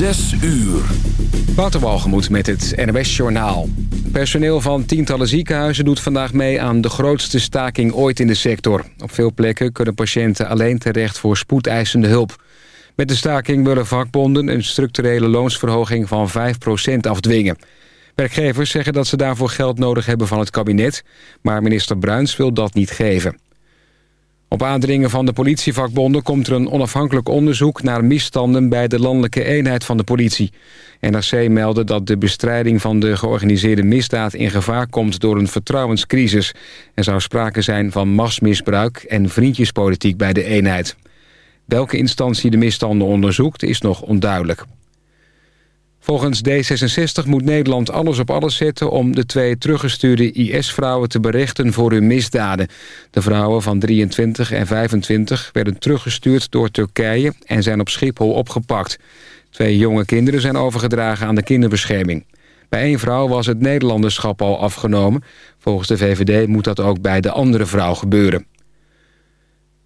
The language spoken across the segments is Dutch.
Zes uur. Waterwalgemoed met het NWS Journaal. Personeel van tientallen ziekenhuizen doet vandaag mee aan de grootste staking ooit in de sector. Op veel plekken kunnen patiënten alleen terecht voor spoedeisende hulp. Met de staking willen vakbonden een structurele loonsverhoging van 5% afdwingen. Werkgevers zeggen dat ze daarvoor geld nodig hebben van het kabinet... maar minister Bruins wil dat niet geven. Op aandringen van de politievakbonden komt er een onafhankelijk onderzoek... naar misstanden bij de landelijke eenheid van de politie. NRC meldde dat de bestrijding van de georganiseerde misdaad... in gevaar komt door een vertrouwenscrisis. Er zou sprake zijn van machtsmisbruik en vriendjespolitiek bij de eenheid. Welke instantie de misstanden onderzoekt is nog onduidelijk. Volgens D66 moet Nederland alles op alles zetten... om de twee teruggestuurde IS-vrouwen te berechten voor hun misdaden. De vrouwen van 23 en 25 werden teruggestuurd door Turkije... en zijn op Schiphol opgepakt. Twee jonge kinderen zijn overgedragen aan de kinderbescherming. Bij één vrouw was het Nederlanderschap al afgenomen. Volgens de VVD moet dat ook bij de andere vrouw gebeuren.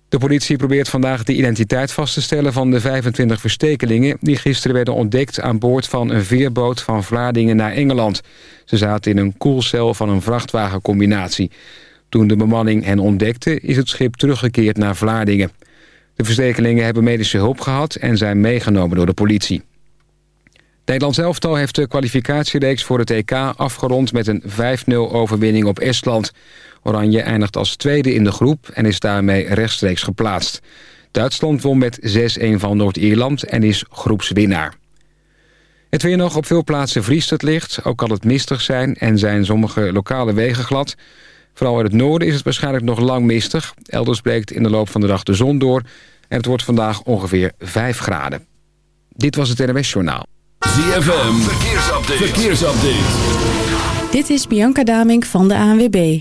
De politie probeert vandaag de identiteit vast te stellen van de 25 verstekelingen... die gisteren werden ontdekt aan boord van een veerboot van Vlaardingen naar Engeland. Ze zaten in een koelcel van een vrachtwagencombinatie. Toen de bemanning hen ontdekte is het schip teruggekeerd naar Vlaardingen. De verstekelingen hebben medische hulp gehad en zijn meegenomen door de politie. Nederlands elftal heeft de kwalificatiereeks voor het EK afgerond... met een 5-0 overwinning op Estland... Oranje eindigt als tweede in de groep en is daarmee rechtstreeks geplaatst. Duitsland won met 6-1 van Noord-Ierland en is groepswinnaar. Het weer nog op veel plaatsen vriest het licht. Ook kan het mistig zijn en zijn sommige lokale wegen glad. Vooral in het noorden is het waarschijnlijk nog lang mistig. Elders breekt in de loop van de dag de zon door. En het wordt vandaag ongeveer 5 graden. Dit was het NWS Journaal. ZFM, verkeersupdate. verkeersupdate. Dit is Bianca Damink van de ANWB.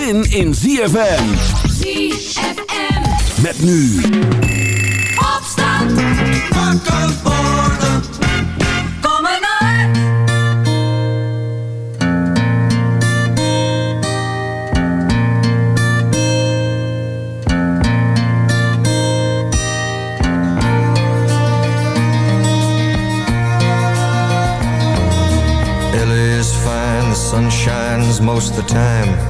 zin in ZFM. ZFM. Met nu. Opstand. Wakker worden. Kom maar naar. Ellie is fine, the sun shines most of the time.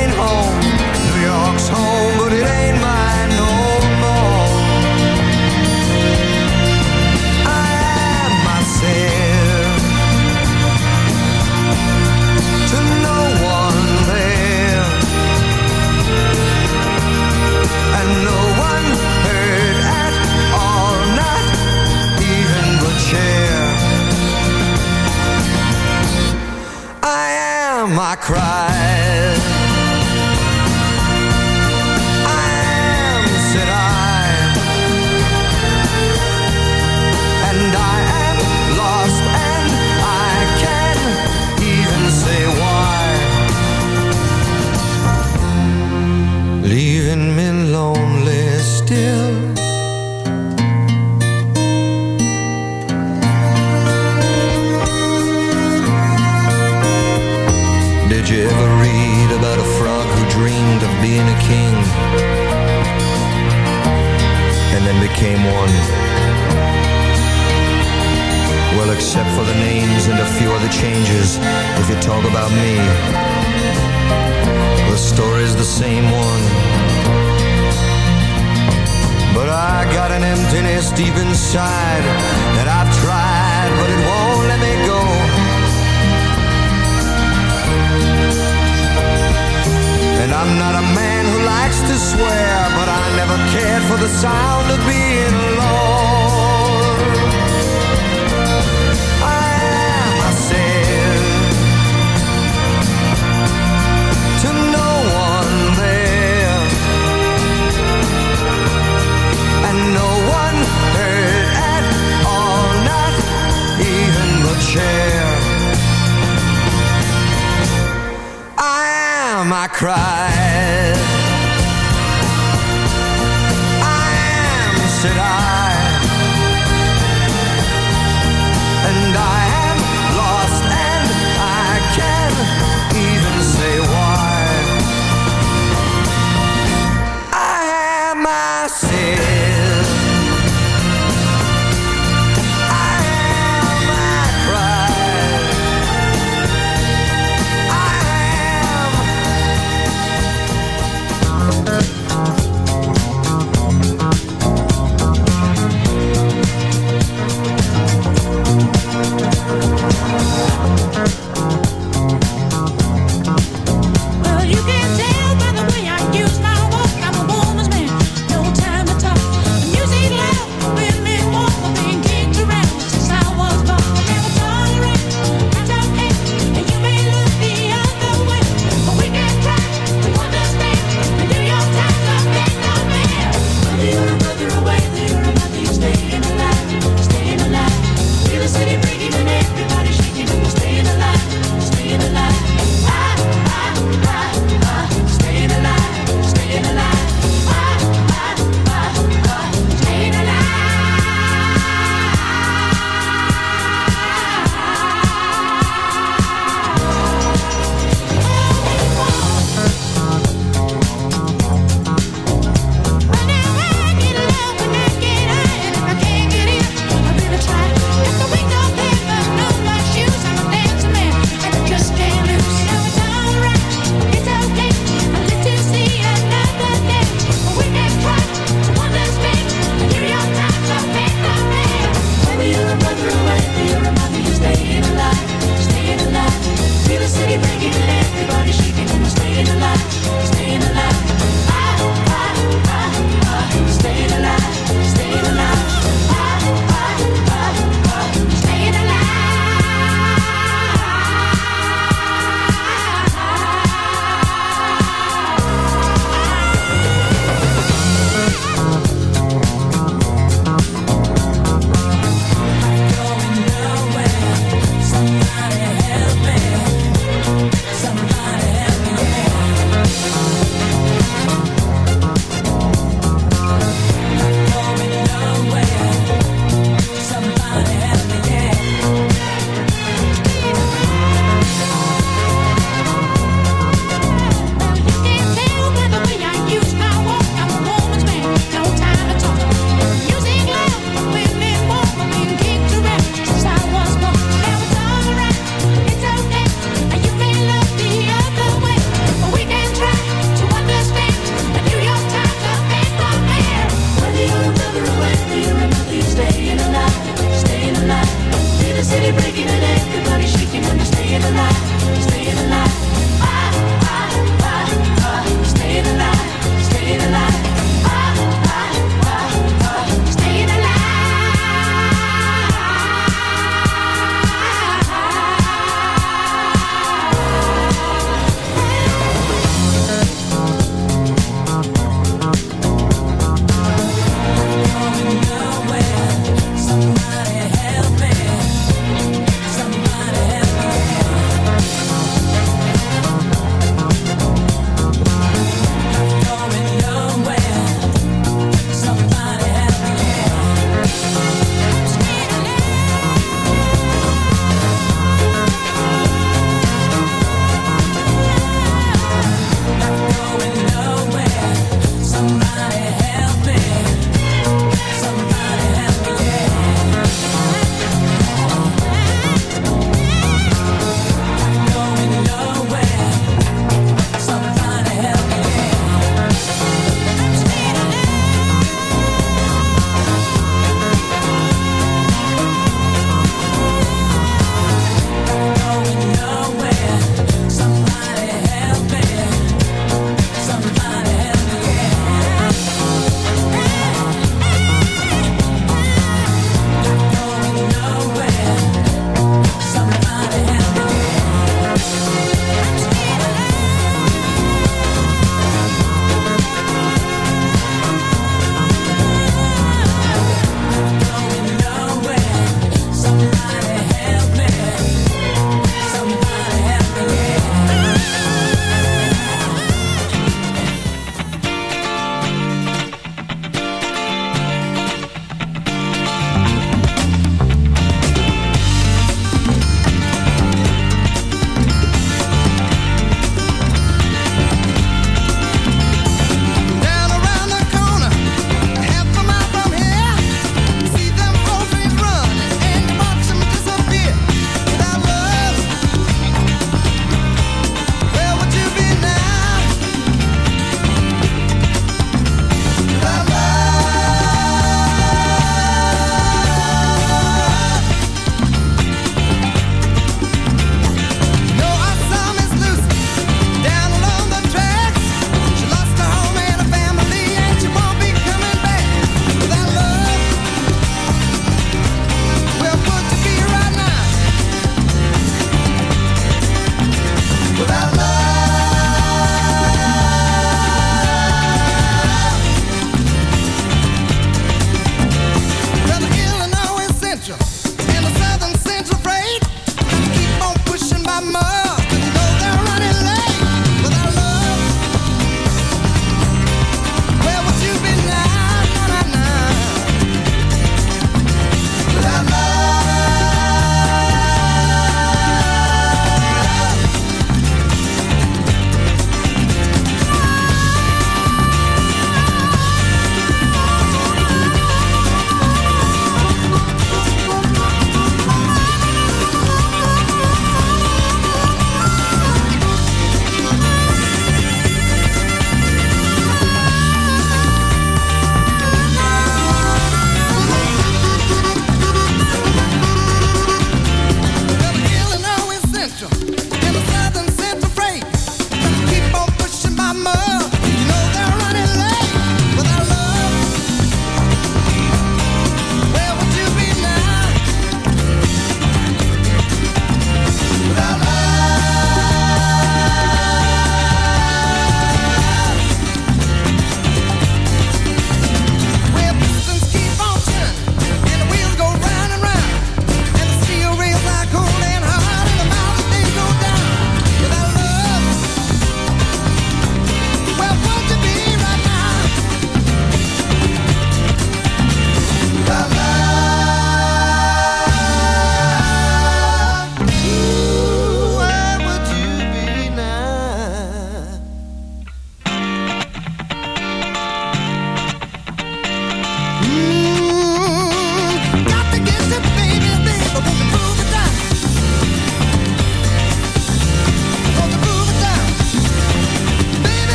it ain't cry.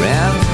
round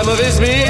sa mauvaise mine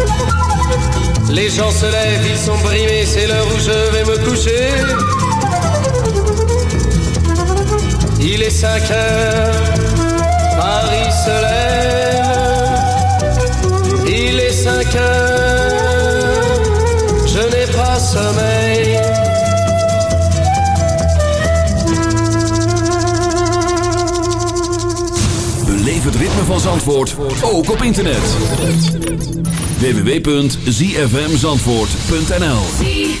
Les gens se lèvent, ils sont brimés, c'est l'heure où je vais me coucher. Il est 5 heures, Paris se lève. Il est 5 heures, je n'ai pas sommeil. Beleef het ritme van Zandvoort, ook op internet. www.zfmzandvoort.nl